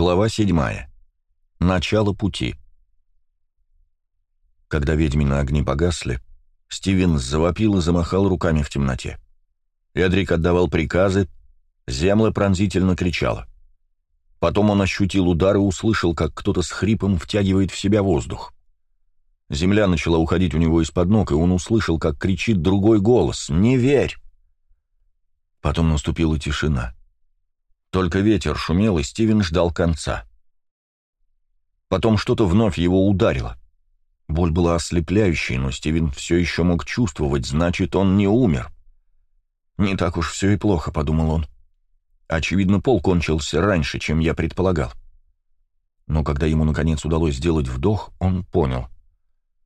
Глава 7. Начало пути. Когда ведьмины огни погасли, Стивен завопил и замахал руками в темноте. Эдрик отдавал приказы, земля пронзительно кричала. Потом он ощутил удар и услышал, как кто-то с хрипом втягивает в себя воздух. Земля начала уходить у него из-под ног, и он услышал, как кричит другой голос «Не верь!». Потом наступила тишина. Только ветер шумел, и Стивен ждал конца. Потом что-то вновь его ударило. Боль была ослепляющей, но Стивен все еще мог чувствовать, значит, он не умер. «Не так уж все и плохо», — подумал он. «Очевидно, пол кончился раньше, чем я предполагал». Но когда ему, наконец, удалось сделать вдох, он понял.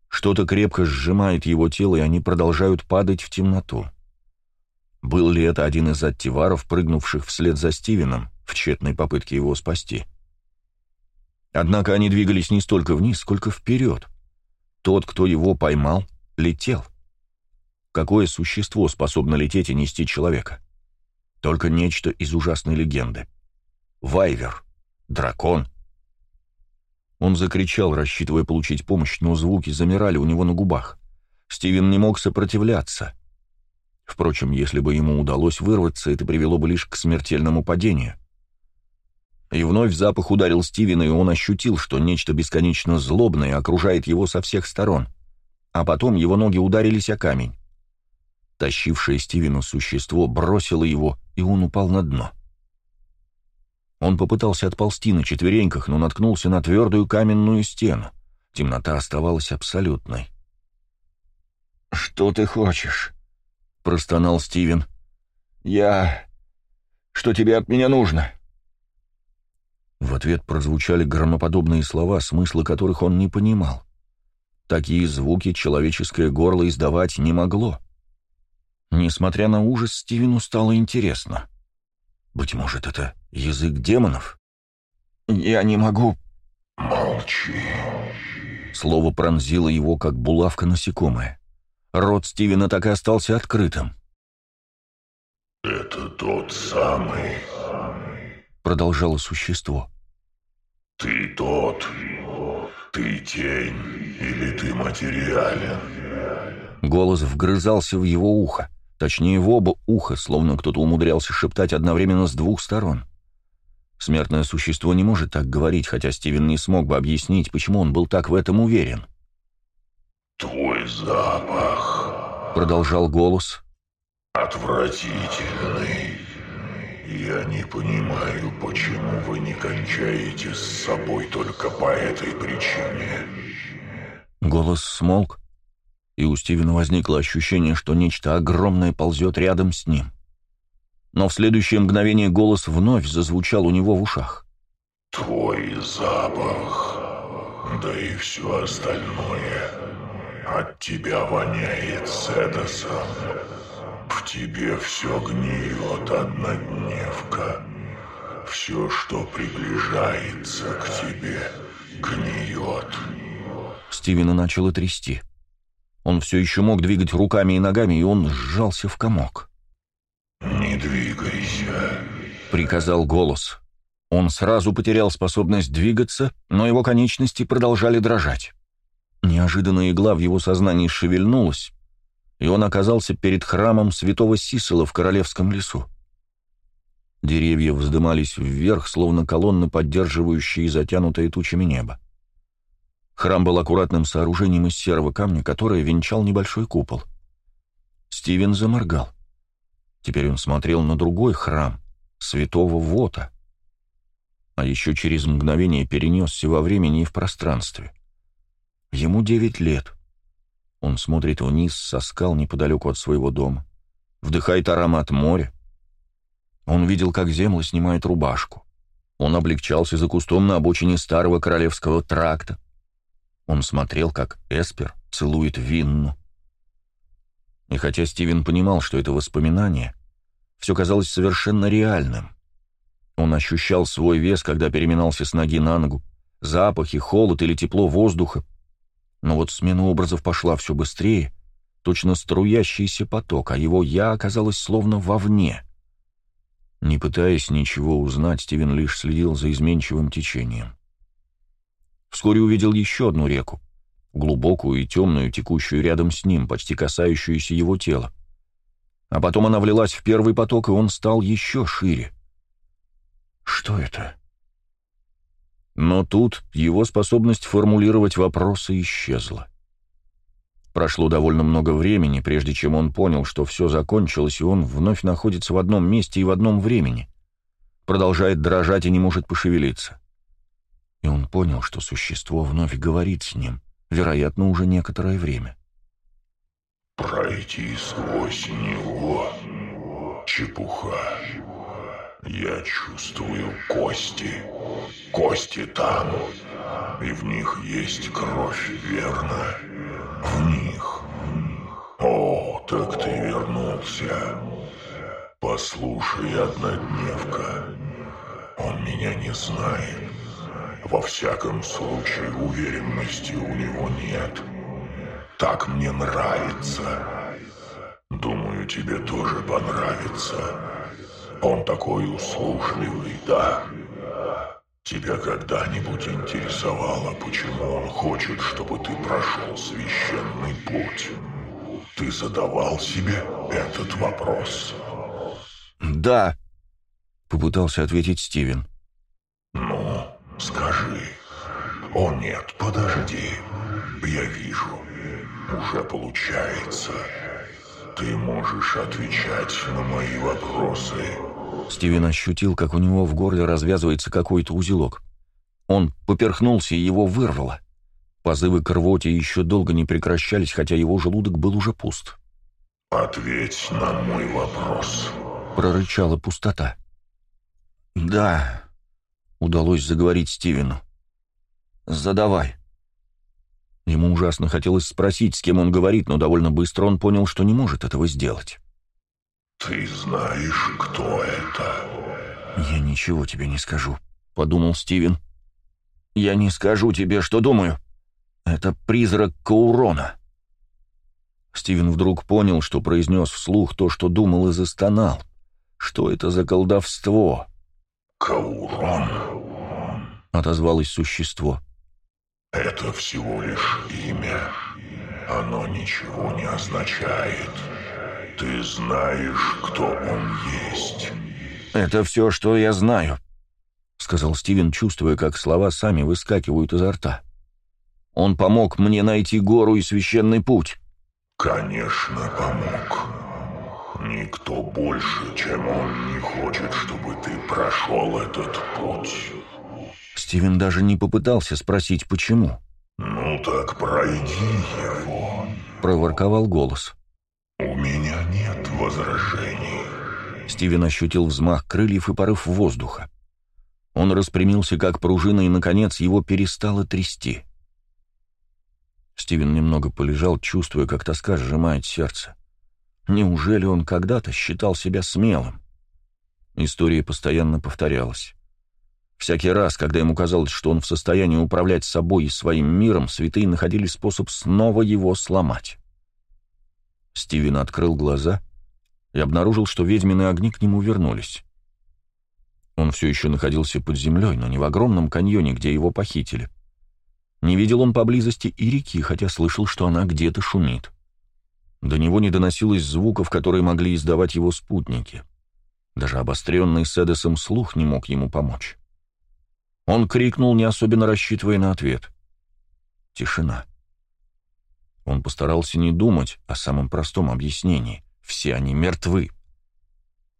Что-то крепко сжимает его тело, и они продолжают падать в темноту. Был ли это один из аттиваров, прыгнувших вслед за Стивеном, в тщетной попытке его спасти? Однако они двигались не столько вниз, сколько вперед. Тот, кто его поймал, летел. Какое существо способно лететь и нести человека? Только нечто из ужасной легенды. Вайвер. Дракон. Он закричал, рассчитывая получить помощь, но звуки замирали у него на губах. Стивен не мог сопротивляться — Впрочем, если бы ему удалось вырваться, это привело бы лишь к смертельному падению. И вновь запах ударил Стивена, и он ощутил, что нечто бесконечно злобное окружает его со всех сторон. А потом его ноги ударились о камень. Тащившее Стивена существо бросило его, и он упал на дно. Он попытался отползти на четвереньках, но наткнулся на твердую каменную стену. Темнота оставалась абсолютной. «Что ты хочешь?» Простонал Стивен. «Я... Что тебе от меня нужно?» В ответ прозвучали громоподобные слова, смысла которых он не понимал. Такие звуки человеческое горло издавать не могло. Несмотря на ужас, Стивену стало интересно. Быть может, это язык демонов? «Я не могу...» «Молчи!» Слово пронзило его, как булавка насекомое. Рот Стивена так и остался открытым. «Это тот самый...» Продолжало существо. «Ты тот... Ты тень или ты материален?» Голос вгрызался в его ухо, точнее в оба уха, словно кто-то умудрялся шептать одновременно с двух сторон. Смертное существо не может так говорить, хотя Стивен не смог бы объяснить, почему он был так в этом уверен. «Твой запах», — продолжал голос, — «отвратительный. Я не понимаю, почему вы не кончаете с собой только по этой причине». Голос смолк, и у Стивена возникло ощущение, что нечто огромное ползет рядом с ним. Но в следующее мгновение голос вновь зазвучал у него в ушах. «Твой запах, да и все остальное от тебя воняет Седосом. В тебе все гниет, однодневка. Все, что приближается к тебе, гниет. Стивена начало трясти. Он все еще мог двигать руками и ногами, и он сжался в комок. «Не двигайся», — приказал голос. Он сразу потерял способность двигаться, но его конечности продолжали дрожать. Неожиданно игла в его сознании шевельнулась, и он оказался перед храмом святого Сисела в Королевском лесу. Деревья вздымались вверх, словно колонны, поддерживающие затянутое тучами небо. Храм был аккуратным сооружением из серого камня, которое венчал небольшой купол. Стивен заморгал. Теперь он смотрел на другой храм, святого Вота. А еще через мгновение перенесся во времени и в пространстве. Ему девять лет. Он смотрит вниз со скал неподалеку от своего дома, вдыхает аромат моря. Он видел, как земля снимает рубашку. Он облегчался за кустом на обочине старого королевского тракта. Он смотрел, как Эспер целует Винну. И хотя Стивен понимал, что это воспоминание, все казалось совершенно реальным. Он ощущал свой вес, когда переминался с ноги на ногу, запахи, холод или тепло воздуха, но вот смена образов пошла все быстрее, точно струящийся поток, а его «я» оказалось словно вовне. Не пытаясь ничего узнать, Стивен лишь следил за изменчивым течением. Вскоре увидел еще одну реку, глубокую и темную, текущую рядом с ним, почти касающуюся его тела. А потом она влилась в первый поток, и он стал еще шире. Что это? Но тут его способность формулировать вопросы исчезла. Прошло довольно много времени, прежде чем он понял, что все закончилось, и он вновь находится в одном месте и в одном времени. Продолжает дрожать и не может пошевелиться. И он понял, что существо вновь говорит с ним, вероятно, уже некоторое время. «Пройти сквозь него — чепуха. Я чувствую кости. Кости там, и в них есть кровь, верно? В них. О, так ты вернулся. Послушай, однодневка, он меня не знает. Во всяком случае, уверенности у него нет. Так мне нравится. Думаю, тебе тоже понравится. Он такой услужливый, да? Тебя когда-нибудь интересовало, почему он хочет, чтобы ты прошел священный путь? Ты задавал себе этот вопрос? «Да», — попытался ответить Стивен. «Ну, скажи». «О нет, подожди. Я вижу. Уже получается. Ты можешь отвечать на мои вопросы». Стивен ощутил, как у него в горле развязывается какой-то узелок. Он поперхнулся и его вырвало. Позывы к рвоте еще долго не прекращались, хотя его желудок был уже пуст. «Ответь на мой вопрос», — прорычала пустота. «Да», — удалось заговорить Стивену. «Задавай». Ему ужасно хотелось спросить, с кем он говорит, но довольно быстро он понял, что не может этого сделать. «Ты знаешь, кто это?» «Я ничего тебе не скажу», — подумал Стивен. «Я не скажу тебе, что думаю. Это призрак Каурона». Стивен вдруг понял, что произнес вслух то, что думал и застонал. Что это за колдовство? «Каурон», — отозвалось существо. «Это всего лишь имя. Оно ничего не означает». «Ты знаешь, кто он есть?» «Это все, что я знаю», — сказал Стивен, чувствуя, как слова сами выскакивают изо рта. «Он помог мне найти гору и священный путь». «Конечно, помог. Никто больше, чем он, не хочет, чтобы ты прошел этот путь». Стивен даже не попытался спросить, почему. «Ну так пройди его», — проворковал голос. «У меня нет возражений». Стивен ощутил взмах крыльев и порыв воздуха. Он распрямился как пружина, и, наконец, его перестало трясти. Стивен немного полежал, чувствуя, как тоска сжимает сердце. Неужели он когда-то считал себя смелым? История постоянно повторялась. Всякий раз, когда ему казалось, что он в состоянии управлять собой и своим миром, святые находили способ снова его сломать. Стивен открыл глаза и обнаружил, что ведьмины огни к нему вернулись. Он все еще находился под землей, но не в огромном каньоне, где его похитили. Не видел он поблизости и реки, хотя слышал, что она где-то шумит. До него не доносилось звуков, которые могли издавать его спутники. Даже обостренный Седесом слух не мог ему помочь. Он крикнул, не особенно рассчитывая на ответ. Тишина. Он постарался не думать о самом простом объяснении. Все они мертвы.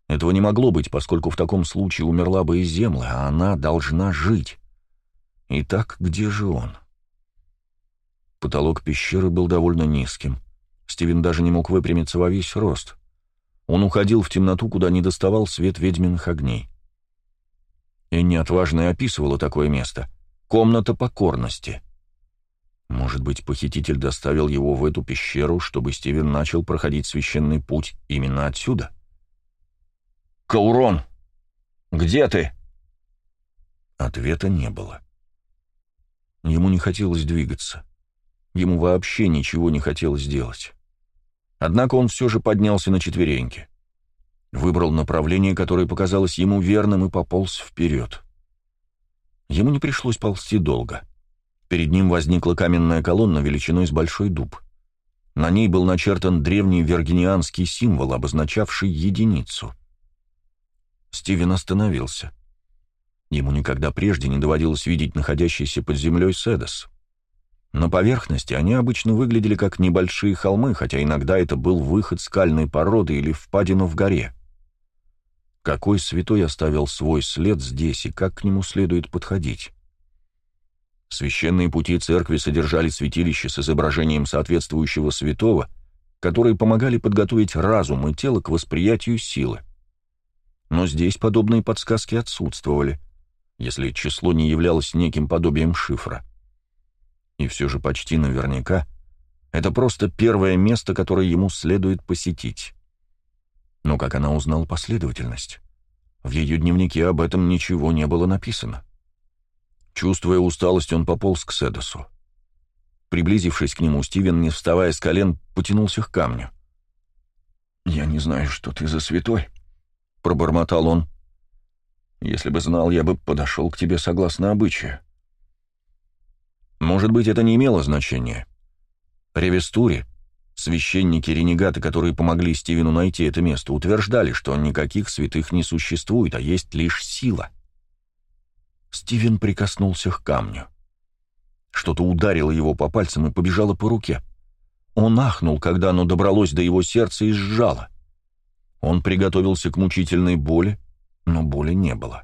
Этого не могло быть, поскольку в таком случае умерла бы и Земля, а она должна жить. Итак, где же он? Потолок пещеры был довольно низким. Стивен даже не мог выпрямиться во весь рост. Он уходил в темноту, куда не доставал свет ведьминых огней. Энни отважно описывала такое место. Комната покорности. Может быть, похититель доставил его в эту пещеру, чтобы Стивен начал проходить священный путь именно отсюда? «Каурон! Где ты?» Ответа не было. Ему не хотелось двигаться. Ему вообще ничего не хотелось делать. Однако он все же поднялся на четвереньки. выбрал направление, которое показалось ему верным, и пополз вперед. Ему не пришлось ползти долго. Перед ним возникла каменная колонна величиной с большой дуб. На ней был начертан древний вергинианский символ, обозначавший единицу. Стивен остановился. Ему никогда прежде не доводилось видеть находящийся под землей Седос. На поверхности они обычно выглядели как небольшие холмы, хотя иногда это был выход скальной породы или впадину в горе. Какой святой оставил свой след здесь и как к нему следует подходить? Священные пути церкви содержали святилище с изображением соответствующего святого, которые помогали подготовить разум и тело к восприятию силы. Но здесь подобные подсказки отсутствовали, если число не являлось неким подобием шифра. И все же почти наверняка это просто первое место, которое ему следует посетить. Но как она узнала последовательность? В ее дневнике об этом ничего не было написано. Чувствуя усталость, он пополз к Седосу. Приблизившись к нему, Стивен, не вставая с колен, потянулся к камню. «Я не знаю, что ты за святой», — пробормотал он. «Если бы знал, я бы подошел к тебе согласно обычаю». Может быть, это не имело значения. Ревестури, священники-ренегаты, которые помогли Стивену найти это место, утверждали, что никаких святых не существует, а есть лишь сила — Стивен прикоснулся к камню. Что-то ударило его по пальцам и побежало по руке. Он ахнул, когда оно добралось до его сердца и сжало. Он приготовился к мучительной боли, но боли не было.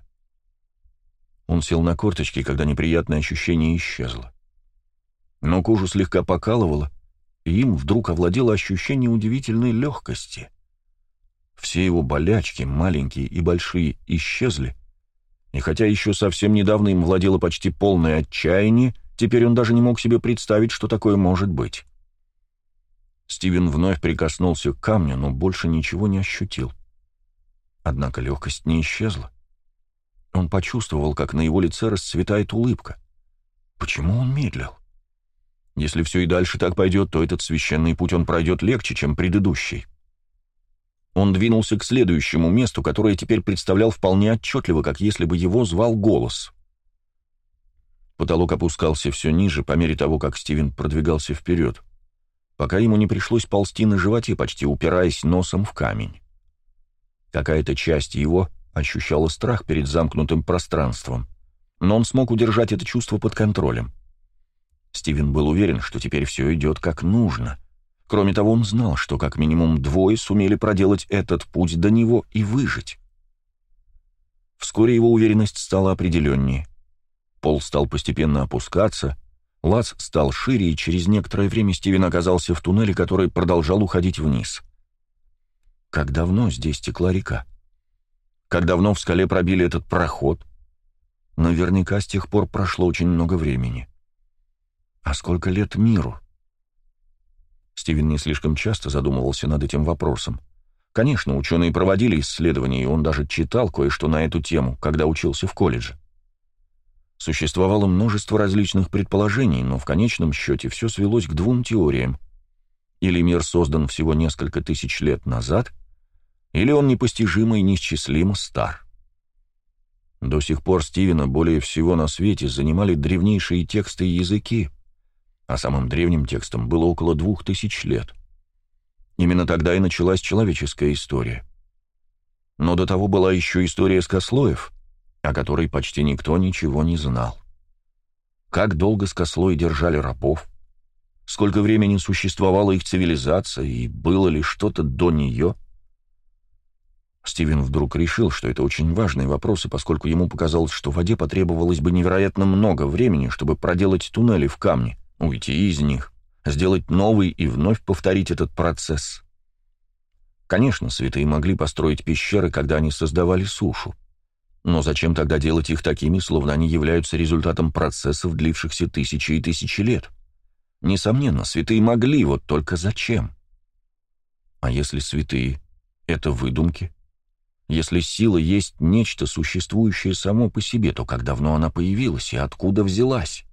Он сел на корточки, когда неприятное ощущение исчезло. Но кожу слегка покалывало, и им вдруг овладело ощущение удивительной легкости. Все его болячки, маленькие и большие, исчезли, и хотя еще совсем недавно им владело почти полное отчаяние, теперь он даже не мог себе представить, что такое может быть. Стивен вновь прикоснулся к камню, но больше ничего не ощутил. Однако легкость не исчезла. Он почувствовал, как на его лице расцветает улыбка. Почему он медлил? Если все и дальше так пойдет, то этот священный путь он пройдет легче, чем предыдущий. Он двинулся к следующему месту, которое теперь представлял вполне отчетливо, как если бы его звал голос. Потолок опускался все ниже по мере того, как Стивен продвигался вперед, пока ему не пришлось ползти на животе, почти упираясь носом в камень. Какая-то часть его ощущала страх перед замкнутым пространством, но он смог удержать это чувство под контролем. Стивен был уверен, что теперь все идет как нужно — Кроме того, он знал, что как минимум двое сумели проделать этот путь до него и выжить. Вскоре его уверенность стала определеннее. Пол стал постепенно опускаться, лаз стал шире, и через некоторое время Стивен оказался в туннеле, который продолжал уходить вниз. Как давно здесь текла река? Как давно в скале пробили этот проход? Наверняка с тех пор прошло очень много времени. А сколько лет миру? Стивен не слишком часто задумывался над этим вопросом. Конечно, ученые проводили исследования, и он даже читал кое-что на эту тему, когда учился в колледже. Существовало множество различных предположений, но в конечном счете все свелось к двум теориям. Или мир создан всего несколько тысяч лет назад, или он непостижимо и неисчислимо стар. До сих пор Стивена более всего на свете занимали древнейшие тексты и языки, а самым древним текстом было около двух тысяч лет. Именно тогда и началась человеческая история. Но до того была еще история скослоев, о которой почти никто ничего не знал. Как долго скослои держали рабов, сколько времени существовала их цивилизация и было ли что-то до нее. Стивен вдруг решил, что это очень важные вопросы, поскольку ему показалось, что воде потребовалось бы невероятно много времени, чтобы проделать туннели в камне, уйти из них, сделать новый и вновь повторить этот процесс. Конечно, святые могли построить пещеры, когда они создавали сушу. Но зачем тогда делать их такими, словно они являются результатом процессов, длившихся тысячи и тысячи лет? Несомненно, святые могли, вот только зачем? А если святые — это выдумки? Если сила есть нечто, существующее само по себе, то как давно она появилась и откуда взялась?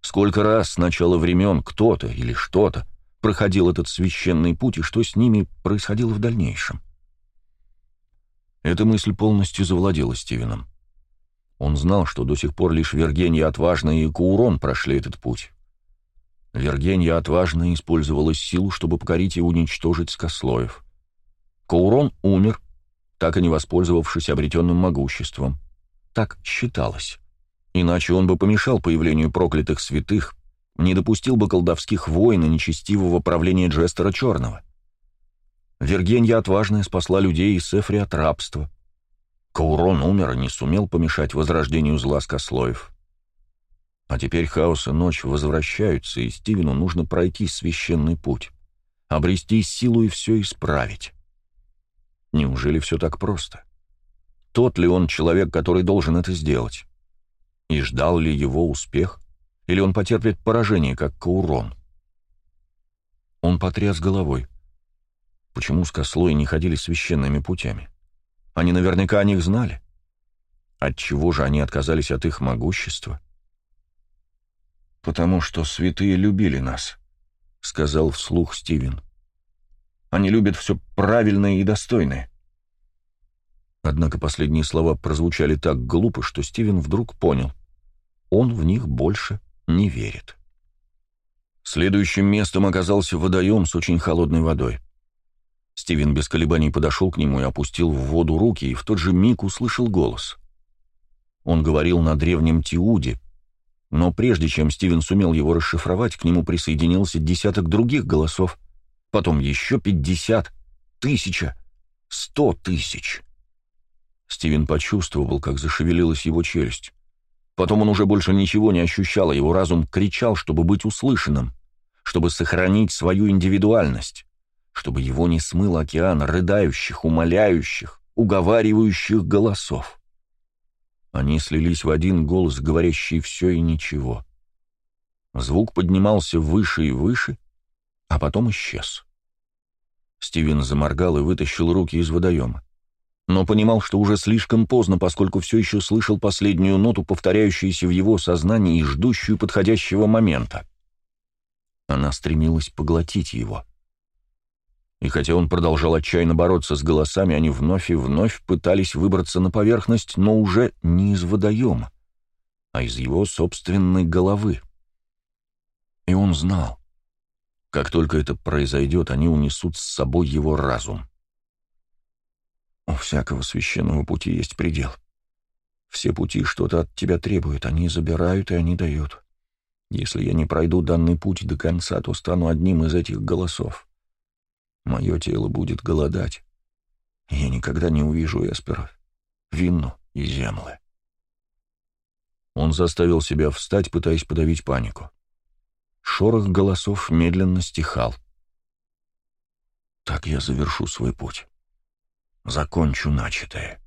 Сколько раз с начала времен кто-то или что-то проходил этот священный путь, и что с ними происходило в дальнейшем. Эта мысль полностью завладела Стивеном. Он знал, что до сих пор лишь Вергения Отважная и Каурон прошли этот путь. Вергения Отважная использовала силу, чтобы покорить и уничтожить Скослоев. Каурон умер, так и не воспользовавшись обретенным могуществом. Так считалось. Иначе он бы помешал появлению проклятых святых, не допустил бы колдовских войн и нечестивого правления Джестера Черного. Вергенья Отважная спасла людей из Сефри от рабства. Каурон умер и не сумел помешать возрождению зла Скослоев. А теперь хаос и ночь возвращаются, и Стивену нужно пройти священный путь, обрести силу и все исправить. Неужели все так просто? Тот ли он человек, который должен это сделать? И ждал ли его успех? Или он потерпит поражение, как Каурон? Он потряс головой. Почему Скослои не ходили священными путями? Они наверняка о них знали. Отчего же они отказались от их могущества? «Потому что святые любили нас», — сказал вслух Стивен. «Они любят все правильное и достойное». Однако последние слова прозвучали так глупо, что Стивен вдруг понял. Он в них больше не верит. Следующим местом оказался водоем с очень холодной водой. Стивен без колебаний подошел к нему и опустил в воду руки, и в тот же миг услышал голос. Он говорил на древнем Тиуде, но прежде чем Стивен сумел его расшифровать, к нему присоединился десяток других голосов, потом еще пятьдесят, тысяча, сто тысяч. Стивен почувствовал, как зашевелилась его челюсть. Потом он уже больше ничего не ощущал, а его разум кричал, чтобы быть услышанным, чтобы сохранить свою индивидуальность чтобы его не смыл океан рыдающих, умоляющих, уговаривающих голосов. Они слились в один голос, говорящий все и ничего. Звук поднимался выше и выше, а потом исчез. Стивен заморгал и вытащил руки из водоема. Но понимал, что уже слишком поздно, поскольку все еще слышал последнюю ноту, повторяющуюся в его сознании и ждущую подходящего момента. Она стремилась поглотить его. И хотя он продолжал отчаянно бороться с голосами, они вновь и вновь пытались выбраться на поверхность, но уже не из водоема, а из его собственной головы. И он знал, как только это произойдет, они унесут с собой его разум. У всякого священного пути есть предел. Все пути что-то от тебя требуют, они забирают и они дают. Если я не пройду данный путь до конца, то стану одним из этих голосов. Мое тело будет голодать. Я никогда не увижу эсперов, Винну и Землы. Он заставил себя встать, пытаясь подавить панику. Шорох голосов медленно стихал. Так я завершу свой путь. Закончу начатое.